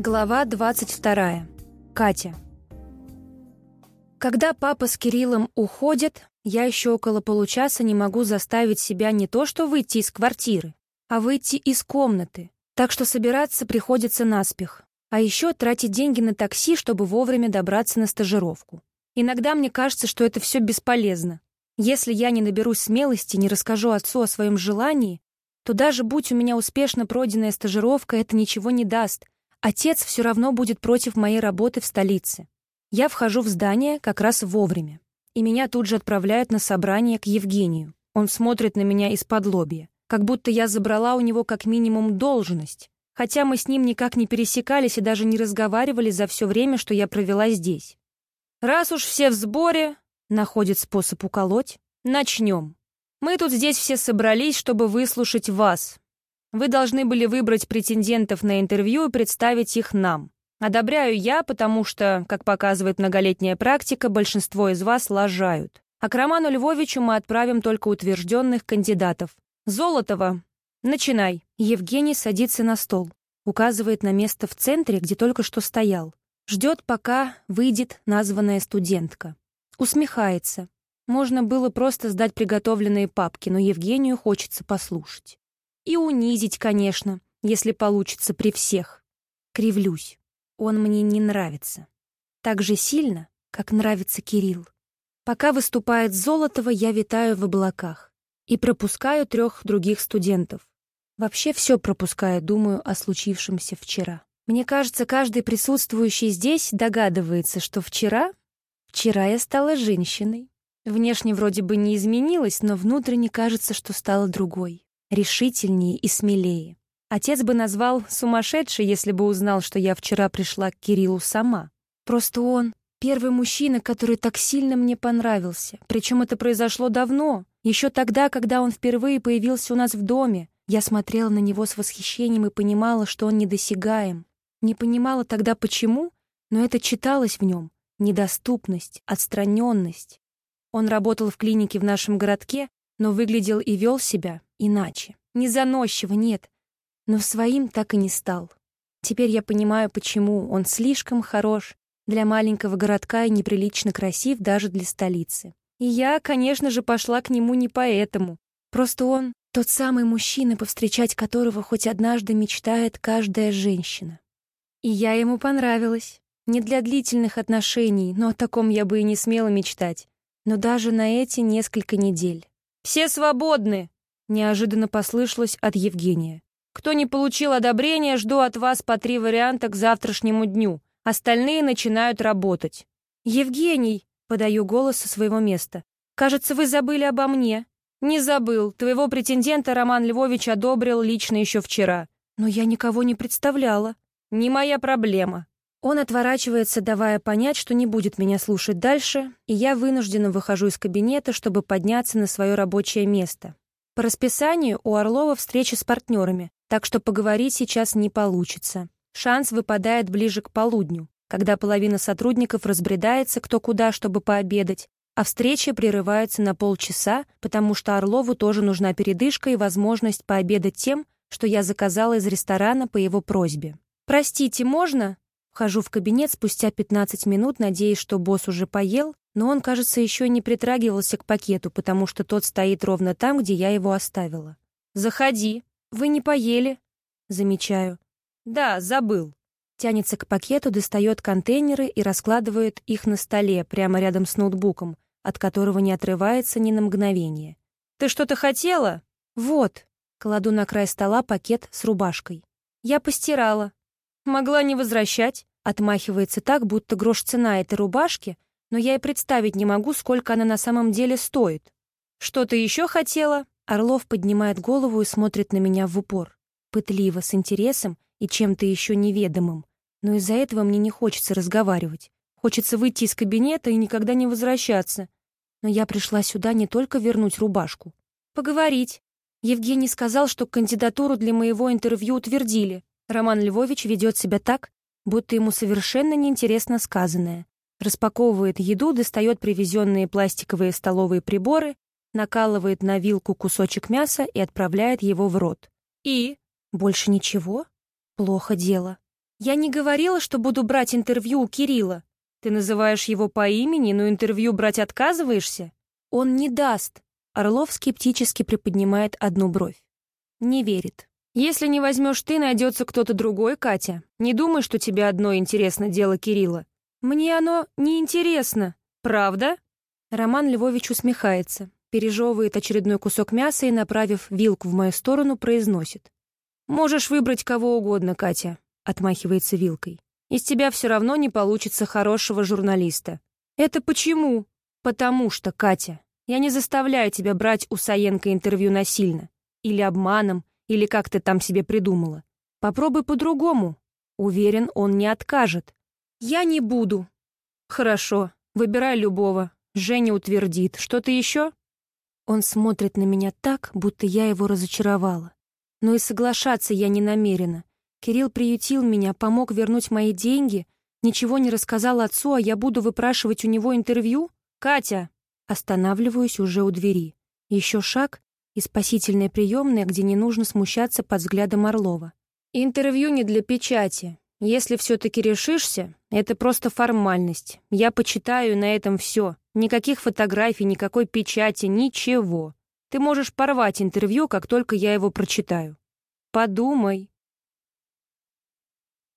Глава 22. Катя. Когда папа с Кириллом уходят, я еще около получаса не могу заставить себя не то что выйти из квартиры, а выйти из комнаты, так что собираться приходится наспех. А еще тратить деньги на такси, чтобы вовремя добраться на стажировку. Иногда мне кажется, что это все бесполезно. Если я не наберусь смелости, не расскажу отцу о своем желании, то даже будь у меня успешно пройденная стажировка, это ничего не даст — Отец все равно будет против моей работы в столице. Я вхожу в здание как раз вовремя. И меня тут же отправляют на собрание к Евгению. Он смотрит на меня из-под лобья, как будто я забрала у него как минимум должность, хотя мы с ним никак не пересекались и даже не разговаривали за все время, что я провела здесь. Раз уж все в сборе, находит способ уколоть, начнем. Мы тут здесь все собрались, чтобы выслушать вас, вы должны были выбрать претендентов на интервью и представить их нам. Одобряю я, потому что, как показывает многолетняя практика, большинство из вас лажают. А к Роману Львовичу мы отправим только утвержденных кандидатов. Золотова, начинай. Евгений садится на стол. Указывает на место в центре, где только что стоял. Ждет, пока выйдет названная студентка. Усмехается. Можно было просто сдать приготовленные папки, но Евгению хочется послушать. И унизить, конечно, если получится при всех. Кривлюсь. Он мне не нравится. Так же сильно, как нравится Кирилл. Пока выступает Золотова, я витаю в облаках. И пропускаю трех других студентов. Вообще все пропускаю, думаю о случившемся вчера. Мне кажется, каждый присутствующий здесь догадывается, что вчера... Вчера я стала женщиной. Внешне вроде бы не изменилась, но внутренне кажется, что стала другой решительнее и смелее. Отец бы назвал сумасшедшей, если бы узнал, что я вчера пришла к Кириллу сама. Просто он — первый мужчина, который так сильно мне понравился. Причем это произошло давно, еще тогда, когда он впервые появился у нас в доме. Я смотрела на него с восхищением и понимала, что он недосягаем. Не понимала тогда почему, но это читалось в нем. Недоступность, отстраненность. Он работал в клинике в нашем городке, но выглядел и вел себя иначе. Не заносчиво, нет. Но своим так и не стал. Теперь я понимаю, почему он слишком хорош для маленького городка и неприлично красив даже для столицы. И я, конечно же, пошла к нему не поэтому. Просто он тот самый мужчина, повстречать которого хоть однажды мечтает каждая женщина. И я ему понравилась. Не для длительных отношений, но о таком я бы и не смела мечтать. Но даже на эти несколько недель. «Все свободны!» — неожиданно послышалось от Евгения. «Кто не получил одобрения, жду от вас по три варианта к завтрашнему дню. Остальные начинают работать». «Евгений!» — подаю голос со своего места. «Кажется, вы забыли обо мне». «Не забыл. Твоего претендента Роман Львович одобрил лично еще вчера». «Но я никого не представляла». «Не моя проблема. Он отворачивается, давая понять, что не будет меня слушать дальше, и я вынужденно выхожу из кабинета, чтобы подняться на свое рабочее место. По расписанию у Орлова встреча с партнерами, так что поговорить сейчас не получится. Шанс выпадает ближе к полудню, когда половина сотрудников разбредается кто куда, чтобы пообедать, а встреча прерывается на полчаса, потому что Орлову тоже нужна передышка и возможность пообедать тем, что я заказала из ресторана по его просьбе. «Простите, можно?» Вхожу в кабинет спустя 15 минут, надеясь, что босс уже поел, но он, кажется, еще не притрагивался к пакету, потому что тот стоит ровно там, где я его оставила. «Заходи. Вы не поели?» Замечаю. «Да, забыл». Тянется к пакету, достает контейнеры и раскладывает их на столе, прямо рядом с ноутбуком, от которого не отрывается ни на мгновение. «Ты что-то хотела?» «Вот». Кладу на край стола пакет с рубашкой. «Я постирала». «Могла не возвращать». Отмахивается так, будто грош цена этой рубашки, но я и представить не могу, сколько она на самом деле стоит. «Что ты еще хотела?» Орлов поднимает голову и смотрит на меня в упор. Пытливо, с интересом и чем-то еще неведомым. Но из-за этого мне не хочется разговаривать. Хочется выйти из кабинета и никогда не возвращаться. Но я пришла сюда не только вернуть рубашку. Поговорить. Евгений сказал, что кандидатуру для моего интервью утвердили. Роман Львович ведет себя так, будто ему совершенно неинтересно сказанное. Распаковывает еду, достает привезенные пластиковые столовые приборы, накалывает на вилку кусочек мяса и отправляет его в рот. И? Больше ничего? Плохо дело. «Я не говорила, что буду брать интервью у Кирилла. Ты называешь его по имени, но интервью брать отказываешься? Он не даст». Орлов скептически приподнимает одну бровь. Не верит. «Если не возьмешь ты, найдется кто-то другой, Катя. Не думай, что тебе одно интересно дело Кирилла. Мне оно не интересно. Правда?» Роман Львович усмехается, пережевывает очередной кусок мяса и, направив вилку в мою сторону, произносит. «Можешь выбрать кого угодно, Катя», — отмахивается вилкой. «Из тебя все равно не получится хорошего журналиста». «Это почему?» «Потому что, Катя, я не заставляю тебя брать у Саенко интервью насильно. Или обманом, или как ты там себе придумала. Попробуй по-другому. Уверен, он не откажет». «Я не буду». «Хорошо, выбирай любого. Женя утвердит. Что-то еще?» Он смотрит на меня так, будто я его разочаровала. Но и соглашаться я не намерена. Кирилл приютил меня, помог вернуть мои деньги, ничего не рассказал отцу, а я буду выпрашивать у него интервью? «Катя!» Останавливаюсь уже у двери. Еще шаг и спасительная приемная, где не нужно смущаться под взглядом Орлова. «Интервью не для печати. Если все-таки решишься, это просто формальность. Я почитаю на этом все. Никаких фотографий, никакой печати, ничего. Ты можешь порвать интервью, как только я его прочитаю. Подумай.